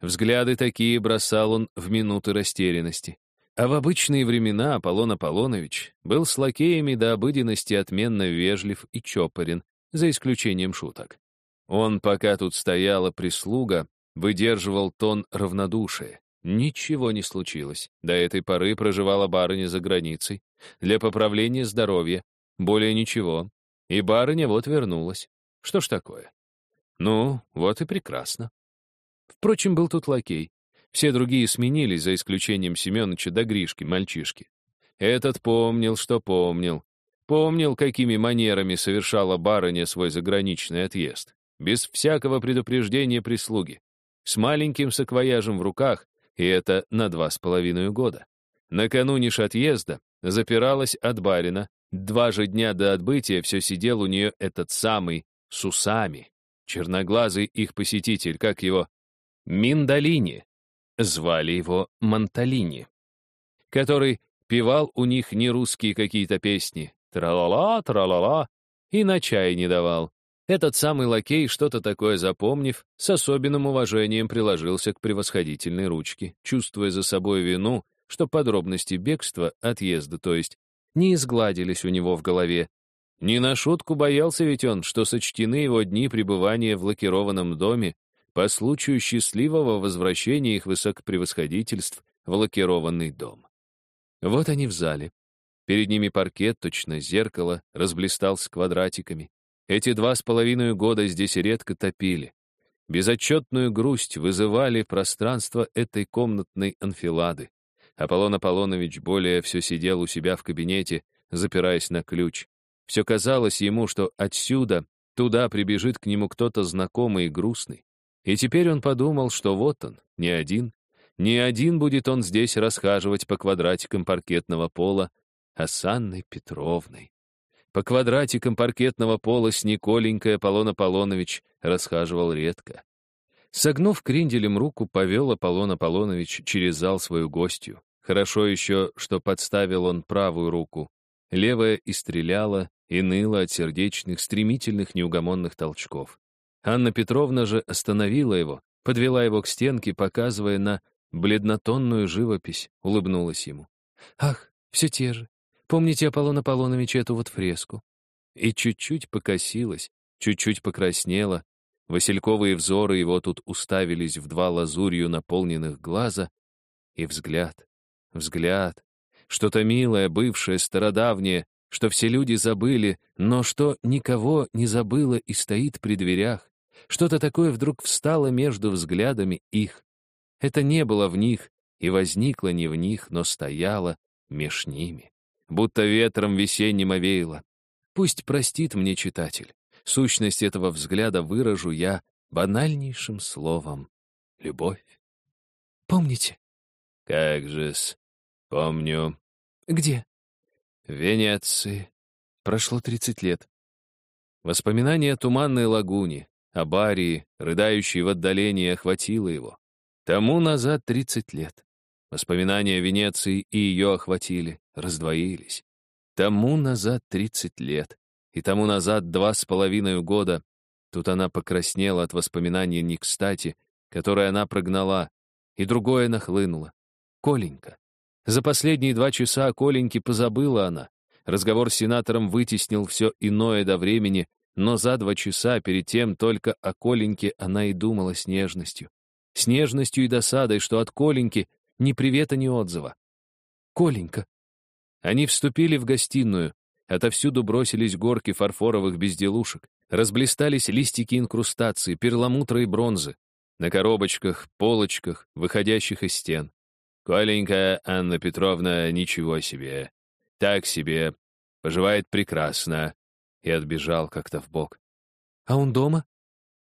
Взгляды такие бросал он в минуты растерянности. А в обычные времена Аполлон Аполлонович был с лакеями до обыденности отменно вежлив и чопорен, за исключением шуток. Он, пока тут стояла прислуга, выдерживал тон равнодушия. Ничего не случилось. До этой поры проживала барыня за границей. Для поправления здоровья. Более ничего. И барыня вот вернулась. Что ж такое? Ну, вот и прекрасно. Впрочем, был тут лакей. Все другие сменились, за исключением Семеновича да Гришки, мальчишки. Этот помнил, что помнил. Помнил, какими манерами совершала барыня свой заграничный отъезд. Без всякого предупреждения прислуги. С маленьким саквояжем в руках, и это на два с половиной года. Накануне ж отъезда запиралась от барина, два же дня до отбытия все сидел у нее этот самый, с усами, черноглазый их посетитель, как его, Миндалини, звали его Монталини, который певал у них не русские какие-то песни, тра-ла-ла, тра-ла-ла, и на чай не давал. Этот самый лакей, что-то такое запомнив, с особенным уважением приложился к превосходительной ручке, чувствуя за собой вину, что подробности бегства, отъезда, то есть, не изгладились у него в голове. Не на шутку боялся ведь он, что сочтены его дни пребывания в лакированном доме по случаю счастливого возвращения их высокопревосходительств в лакированный дом. Вот они в зале. Перед ними паркет, точно зеркало, разблистал с квадратиками. Эти два с половиной года здесь редко топили. Безотчетную грусть вызывали пространство этой комнатной анфилады. Аполлон Аполлонович более все сидел у себя в кабинете, запираясь на ключ. Все казалось ему, что отсюда, туда прибежит к нему кто-то знакомый и грустный. И теперь он подумал, что вот он, не один. Не один будет он здесь расхаживать по квадратикам паркетного пола, а с Анной Петровной. По квадратикам паркетного пола с Николенькой Аполлон Аполлонович расхаживал редко. Согнув кренделем руку, повел Аполлон Аполлонович через зал свою гостью. Хорошо еще, что подставил он правую руку. Левая и стреляла, и ныла от сердечных, стремительных, неугомонных толчков. Анна Петровна же остановила его, подвела его к стенке, показывая на бледнотонную живопись, улыбнулась ему. «Ах, все те же. Помните, Аполлон Аполлонович, эту вот фреску?» И чуть-чуть покосилась, чуть-чуть покраснела. Васильковые взоры его тут уставились в два лазурью наполненных глаза, и взгляд, взгляд, что-то милое, бывшее, стародавнее, что все люди забыли, но что никого не забыло и стоит при дверях. Что-то такое вдруг встало между взглядами их. Это не было в них и возникло не в них, но стояло меж ними будто ветром весенним овеяло. Пусть простит мне читатель. Сущность этого взгляда выражу я банальнейшим словом — любовь. Помните? Как же-с, помню. Где?» «В Венеции. Прошло тридцать лет». Воспоминание о туманной лагуне, о Барии, рыдающей в отдалении, охватило его. Тому назад тридцать лет. Воспоминания о Венеции и ее охватили, раздвоились. Тому назад тридцать лет, и тому назад два с половиной года. Тут она покраснела от воспоминания не кстати, которое она прогнала, и другое нахлынуло. Коленька. За последние два часа Коленьке позабыла она. Разговор с сенатором вытеснил все иное до времени, но за два часа перед тем только о Коленьке она и думала с нежностью. С нежностью и досадой, что от Коленьки ни привета, ни отзыва. Коленька. Они вступили в гостиную. Отовсюду бросились горки фарфоровых безделушек. Разблистались листики инкрустации, перламутра и бронзы. На коробочках, полочках, выходящих из стен. Коленька Анна Петровна ничего себе. Так себе. Поживает прекрасно. И отбежал как-то в бок. А он дома?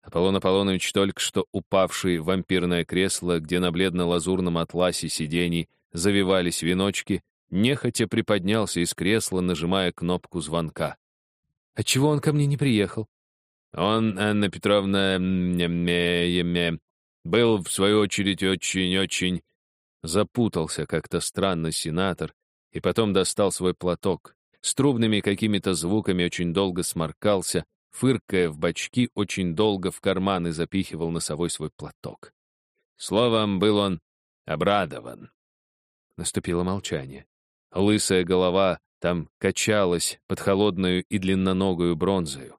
Аполлон Аполлонович, только что упавший в вампирное кресло, где на бледно-лазурном атласе сидений завивались веночки, нехотя приподнялся из кресла, нажимая кнопку звонка. «Отчего он ко мне не приехал?» Он, Анна Петровна, был, в свою очередь, очень-очень... Запутался как-то странно сенатор, и потом достал свой платок. С трубными какими-то звуками очень долго сморкался, фыркая в бочки, очень долго в карманы запихивал носовой свой платок. Словом, был он обрадован. Наступило молчание. Лысая голова там качалась под холодную и длинноногую бронзою.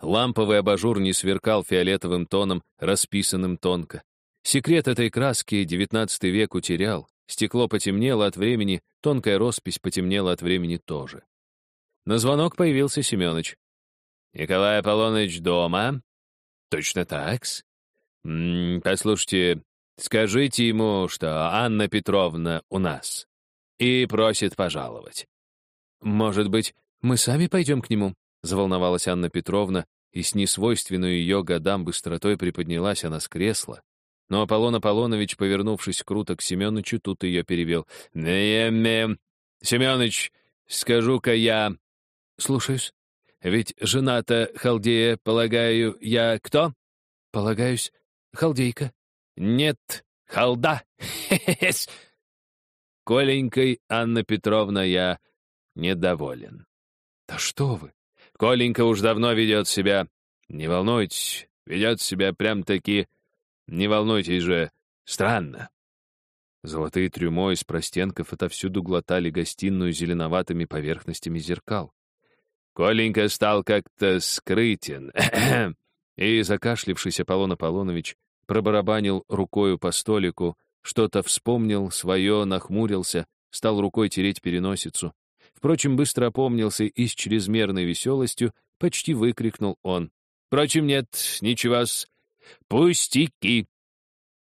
Ламповый абажур не сверкал фиолетовым тоном, расписанным тонко. Секрет этой краски XIX век утерял. Стекло потемнело от времени, тонкая роспись потемнела от времени тоже. На звонок появился Семёныч. «Николай Аполлоныч дома?» «Точно так-с. Послушайте, скажите ему, что Анна Петровна у нас. И просит пожаловать». «Может быть, мы сами пойдем к нему?» — заволновалась Анна Петровна, и с несвойственной ее годам быстротой приподнялась она с кресла. Но Аполлон Аполлонович, повернувшись круто к Семеновичу, тут ее перевел. «Не-ме, Семенович, скажу-ка я...» «Слушаюсь». «Ведь жена-то халдея, полагаю, я кто?» «Полагаюсь, халдейка». «Нет, халда. *laughs* Коленькой, Анна Петровна, я недоволен». «Да что вы! Коленька уж давно ведет себя... Не волнуйтесь, ведет себя прям-таки... Не волнуйтесь же, странно». Золотые трюмо из простенков отовсюду глотали гостиную зеленоватыми поверхностями зеркал. Коленька стал как-то скрытен. *clears throat* И закашлившийся Аполлон Аполлонович пробарабанил рукою по столику, что-то вспомнил, свое, нахмурился, стал рукой тереть переносицу. Впрочем, быстро опомнился и с чрезмерной веселостью почти выкрикнул он. «Впрочем, нет, ничего-с. Пустяки!»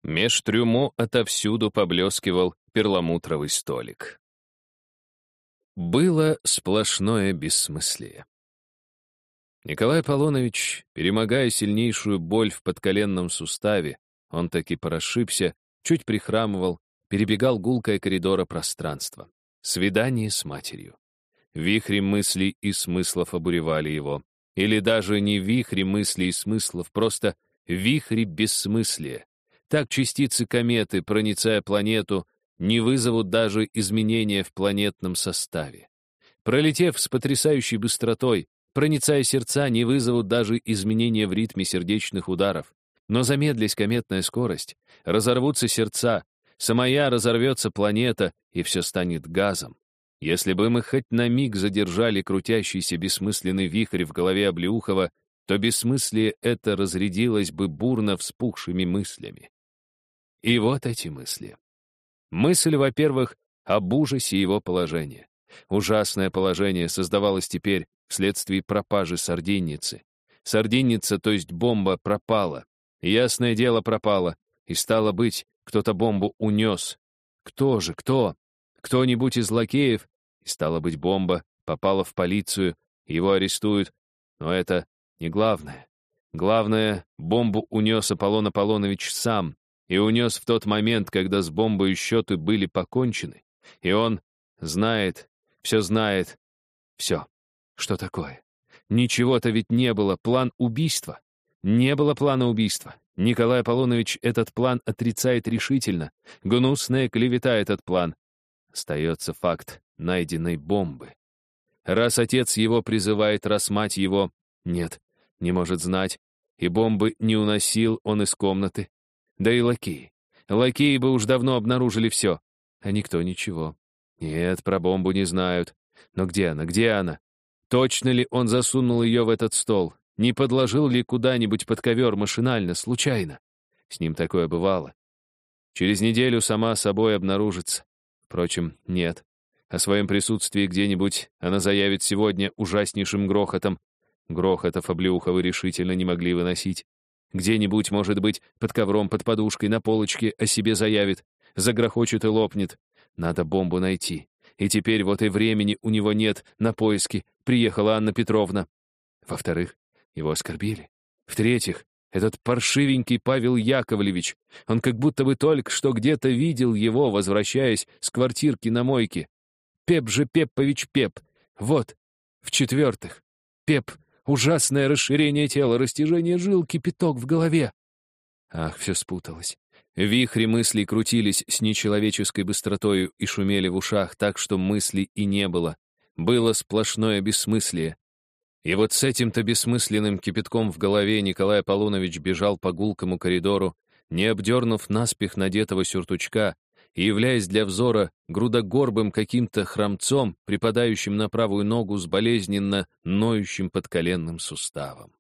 Меж трюмо отовсюду поблескивал перламутровый столик. Было сплошное бессмыслие. Николай Аполлонович, перемогая сильнейшую боль в подколенном суставе, он таки порошибся, чуть прихрамывал, перебегал гулкое коридора пространства. Свидание с матерью. Вихри мыслей и смыслов обуревали его. Или даже не вихри мыслей и смыслов, просто вихри бессмыслия. Так частицы кометы, проницая планету, не вызовут даже изменения в планетном составе. Пролетев с потрясающей быстротой, проницая сердца, не вызовут даже изменения в ритме сердечных ударов. Но замедлясь кометная скорость, разорвутся сердца, самая разорвется планета, и все станет газом. Если бы мы хоть на миг задержали крутящийся бессмысленный вихрь в голове Облеухова, то бессмыслие это разрядилось бы бурно вспухшими мыслями. И вот эти мысли. Мысль, во-первых, об ужасе его положения. Ужасное положение создавалось теперь вследствие пропажи сардинницы. Сардинница, то есть бомба, пропала. Ясное дело, пропала. И стало быть, кто-то бомбу унес. Кто же, кто? Кто-нибудь из лакеев, и стало быть, бомба, попала в полицию, его арестуют. Но это не главное. Главное, бомбу унес Аполлон Аполлонович сам, и унес в тот момент, когда с бомбой счеты были покончены, и он Знает, все знает. Все. Что такое? Ничего-то ведь не было. План убийства. Не было плана убийства. Николай Аполлонович этот план отрицает решительно. Гнусная клевета этот план. Остается факт найденной бомбы. Раз отец его призывает, раз мать его... Нет, не может знать. И бомбы не уносил он из комнаты. Да и лакеи. Лакеи бы уж давно обнаружили все. А никто ничего. Нет, про бомбу не знают. Но где она, где она? Точно ли он засунул ее в этот стол? Не подложил ли куда-нибудь под ковер машинально, случайно? С ним такое бывало. Через неделю сама собой обнаружится. Впрочем, нет. О своем присутствии где-нибудь она заявит сегодня ужаснейшим грохотом. Грохотов Облеуховы решительно не могли выносить. Где-нибудь, может быть, под ковром, под подушкой, на полочке о себе заявит, загрохочет и лопнет. Надо бомбу найти. И теперь вот и времени у него нет на поиски. Приехала Анна Петровна. Во-вторых, его оскорбили. В-третьих, этот паршивенький Павел Яковлевич, он как будто бы только что где-то видел его, возвращаясь с квартирки на мойке. Пеп же Пеппович Пеп. Вот. В-четвертых, Пеп — ужасное расширение тела, растяжение жил, кипяток в голове. Ах, все спуталось. Вихри мыслей крутились с нечеловеческой быстротою и шумели в ушах так, что мыслей и не было. Было сплошное бессмыслие. И вот с этим-то бессмысленным кипятком в голове Николай Аполлонович бежал по гулкому коридору, не обдернув наспех надетого сюртучка и являясь для взора грудогорбым каким-то хромцом, припадающим на правую ногу с болезненно ноющим подколенным суставом.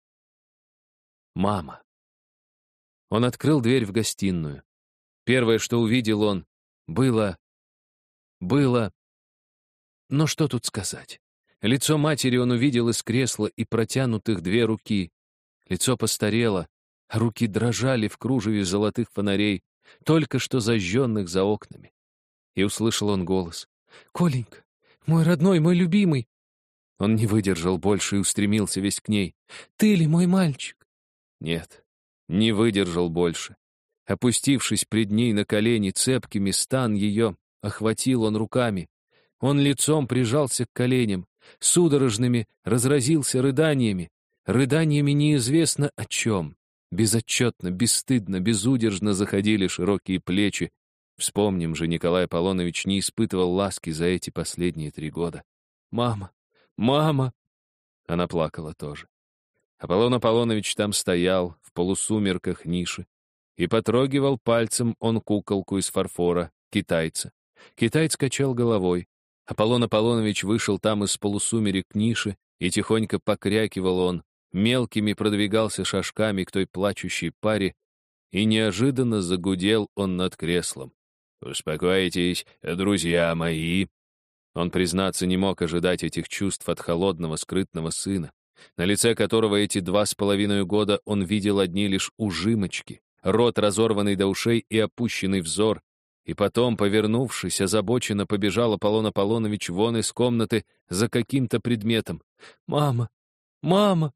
Мама. Он открыл дверь в гостиную. Первое, что увидел он, было... было... Но что тут сказать? Лицо матери он увидел из кресла и протянутых две руки. Лицо постарело, руки дрожали в кружеве золотых фонарей, только что зажженных за окнами. И услышал он голос. «Коленька, мой родной, мой любимый!» Он не выдержал больше и устремился весь к ней. «Ты ли мой мальчик?» Нет, не выдержал больше. Опустившись пред ней на колени цепкими, стан ее охватил он руками. Он лицом прижался к коленям, судорожными разразился рыданиями, рыданиями неизвестно о чем. Безотчетно, бесстыдно, безудержно заходили широкие плечи. Вспомним же, Николай Аполлонович не испытывал ласки за эти последние три года. «Мама! Мама!» Она плакала тоже. Аполлон Аполлонович там стоял, в полусумерках ниши, и потрогивал пальцем он куколку из фарфора, китайца. Китаец качал головой. Аполлон Аполлонович вышел там из полусумерек ниши, и тихонько покрякивал он, мелкими продвигался шажками к той плачущей паре, и неожиданно загудел он над креслом. «Успокойтесь, друзья мои!» Он, признаться, не мог ожидать этих чувств от холодного, скрытного сына, на лице которого эти два с половиной года он видел одни лишь ужимочки, рот разорванный до ушей и опущенный взор, и потом, повернувшись, озабоченно побежал Аполлон Аполлонович вон из комнаты за каким-то предметом. «Мама! Мама!»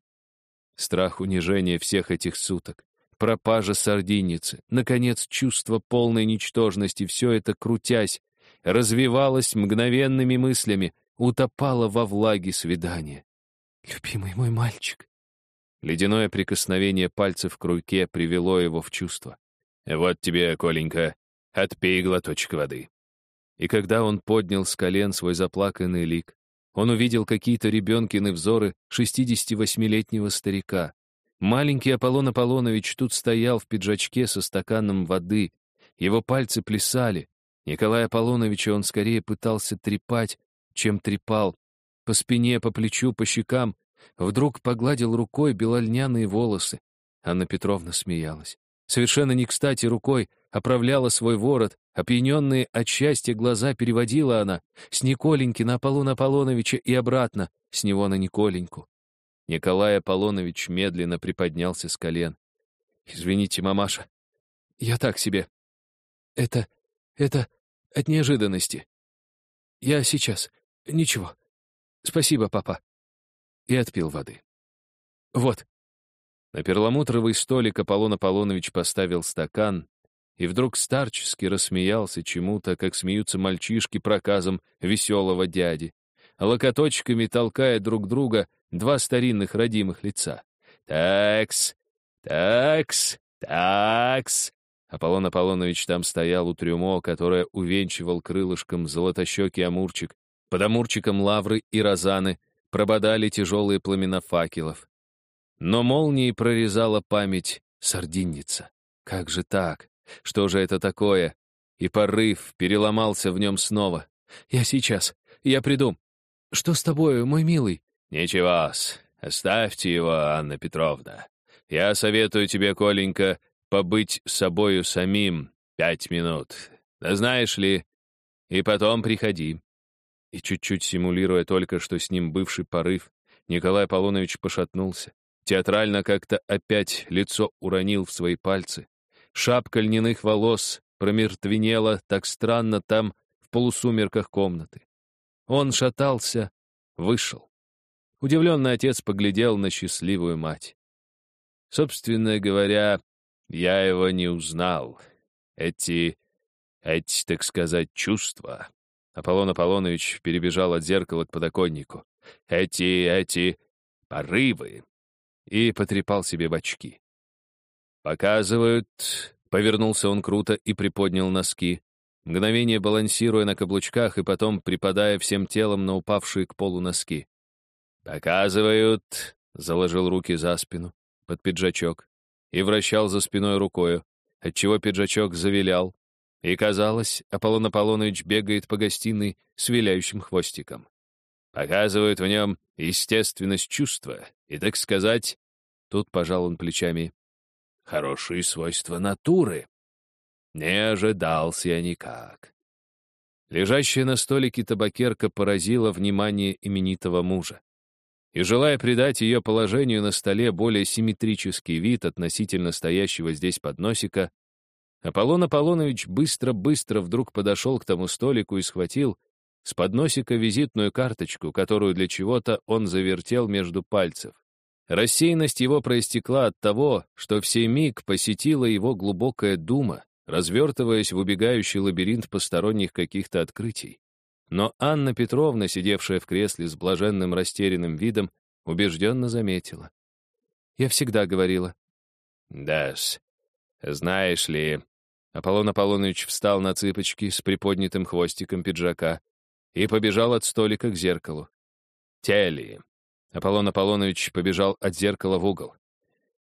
Страх унижения всех этих суток, пропажа сардиницы, наконец, чувство полной ничтожности, все это, крутясь, развивалось мгновенными мыслями, утопало во влаге свидания. «Любимый мой мальчик!» Ледяное прикосновение пальцев к руке привело его в чувство. «Вот тебе, Коленька, отпей глоточек воды». И когда он поднял с колен свой заплаканный лик, он увидел какие-то ребенкины взоры 68-летнего старика. Маленький Аполлон Аполлонович тут стоял в пиджачке со стаканом воды. Его пальцы плясали. Николай Аполлоновича он скорее пытался трепать, чем трепал. По спине, по плечу, по щекам Вдруг погладил рукой белольняные волосы. Анна Петровна смеялась. Совершенно не кстати рукой оправляла свой ворот, опьяненные от счастья глаза переводила она с Николеньки на Аполлона Аполлоновича и обратно, с него на Николеньку. Николай Аполлонович медленно приподнялся с колен. «Извините, мамаша, я так себе. Это... это от неожиданности. Я сейчас. Ничего. Спасибо, папа» и отпил воды. «Вот». На перламутровый столик Аполлон Аполлонович поставил стакан и вдруг старчески рассмеялся чему-то, как смеются мальчишки проказом веселого дяди, локоточками толкая друг друга два старинных родимых лица. «Такс! Такс! Такс!» Аполлон Аполлонович там стоял у трюмо, которое увенчивал крылышком золотощекий амурчик. Под амурчиком лавры и розаны прободали тяжелые пламена факелов. Но молнией прорезала память сардинница. Как же так? Что же это такое? И порыв переломался в нем снова. Я сейчас. Я приду. Что с тобой, мой милый? Ничего-с. Оставьте его, Анна Петровна. Я советую тебе, Коленька, побыть собою самим пять минут. Да знаешь ли, и потом приходи. И чуть-чуть симулируя только что с ним бывший порыв, Николай Аполлонович пошатнулся. Театрально как-то опять лицо уронил в свои пальцы. Шапка льняных волос промертвенела так странно там, в полусумерках комнаты. Он шатался, вышел. Удивленный отец поглядел на счастливую мать. Собственно говоря, я его не узнал. Эти, эти, так сказать, чувства. Аполлон Аполлонович перебежал от зеркала к подоконнику. Эти, эти порывы. И потрепал себе в очки. «Показывают...» — повернулся он круто и приподнял носки, мгновение балансируя на каблучках и потом припадая всем телом на упавшие к полу носки. «Показывают...» — заложил руки за спину, под пиджачок, и вращал за спиной рукою, отчего пиджачок завилял, и, казалось, Аполлон Аполлонович бегает по гостиной с виляющим хвостиком. Показывают в нем естественность чувства, и, так сказать, тут пожал он плечами, хорошие свойства натуры. Не ожидался я никак. Лежащая на столике табакерка поразила внимание именитого мужа. И, желая придать ее положению на столе более симметрический вид относительно стоящего здесь подносика, Аполлон Аполлонович быстро-быстро вдруг подошел к тому столику и схватил с подносика визитную карточку, которую для чего-то он завертел между пальцев. Рассеянность его проистекла от того, что в миг посетила его глубокая дума, развертываясь в убегающий лабиринт посторонних каких-то открытий. Но Анна Петровна, сидевшая в кресле с блаженным растерянным видом, убежденно заметила. «Я всегда говорила». «Да-с, знаешь ли...» Аполлон Аполлонович встал на цыпочки с приподнятым хвостиком пиджака и побежал от столика к зеркалу. «Телли, Аполлон Аполлонович побежал от зеркала в угол.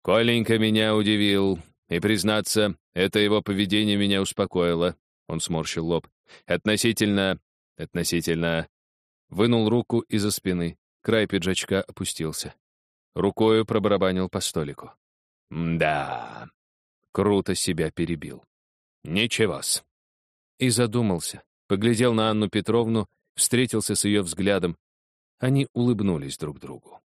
«Коленька меня удивил, и, признаться, это его поведение меня успокоило». Он сморщил лоб. «Относительно... относительно...» Вынул руку из-за спины. Край пиджачка опустился. Рукою пробарабанил по столику. «Да...» Круто себя перебил. «Ничего-с». И задумался. Поглядел на Анну Петровну, встретился с ее взглядом, они улыбнулись друг другу.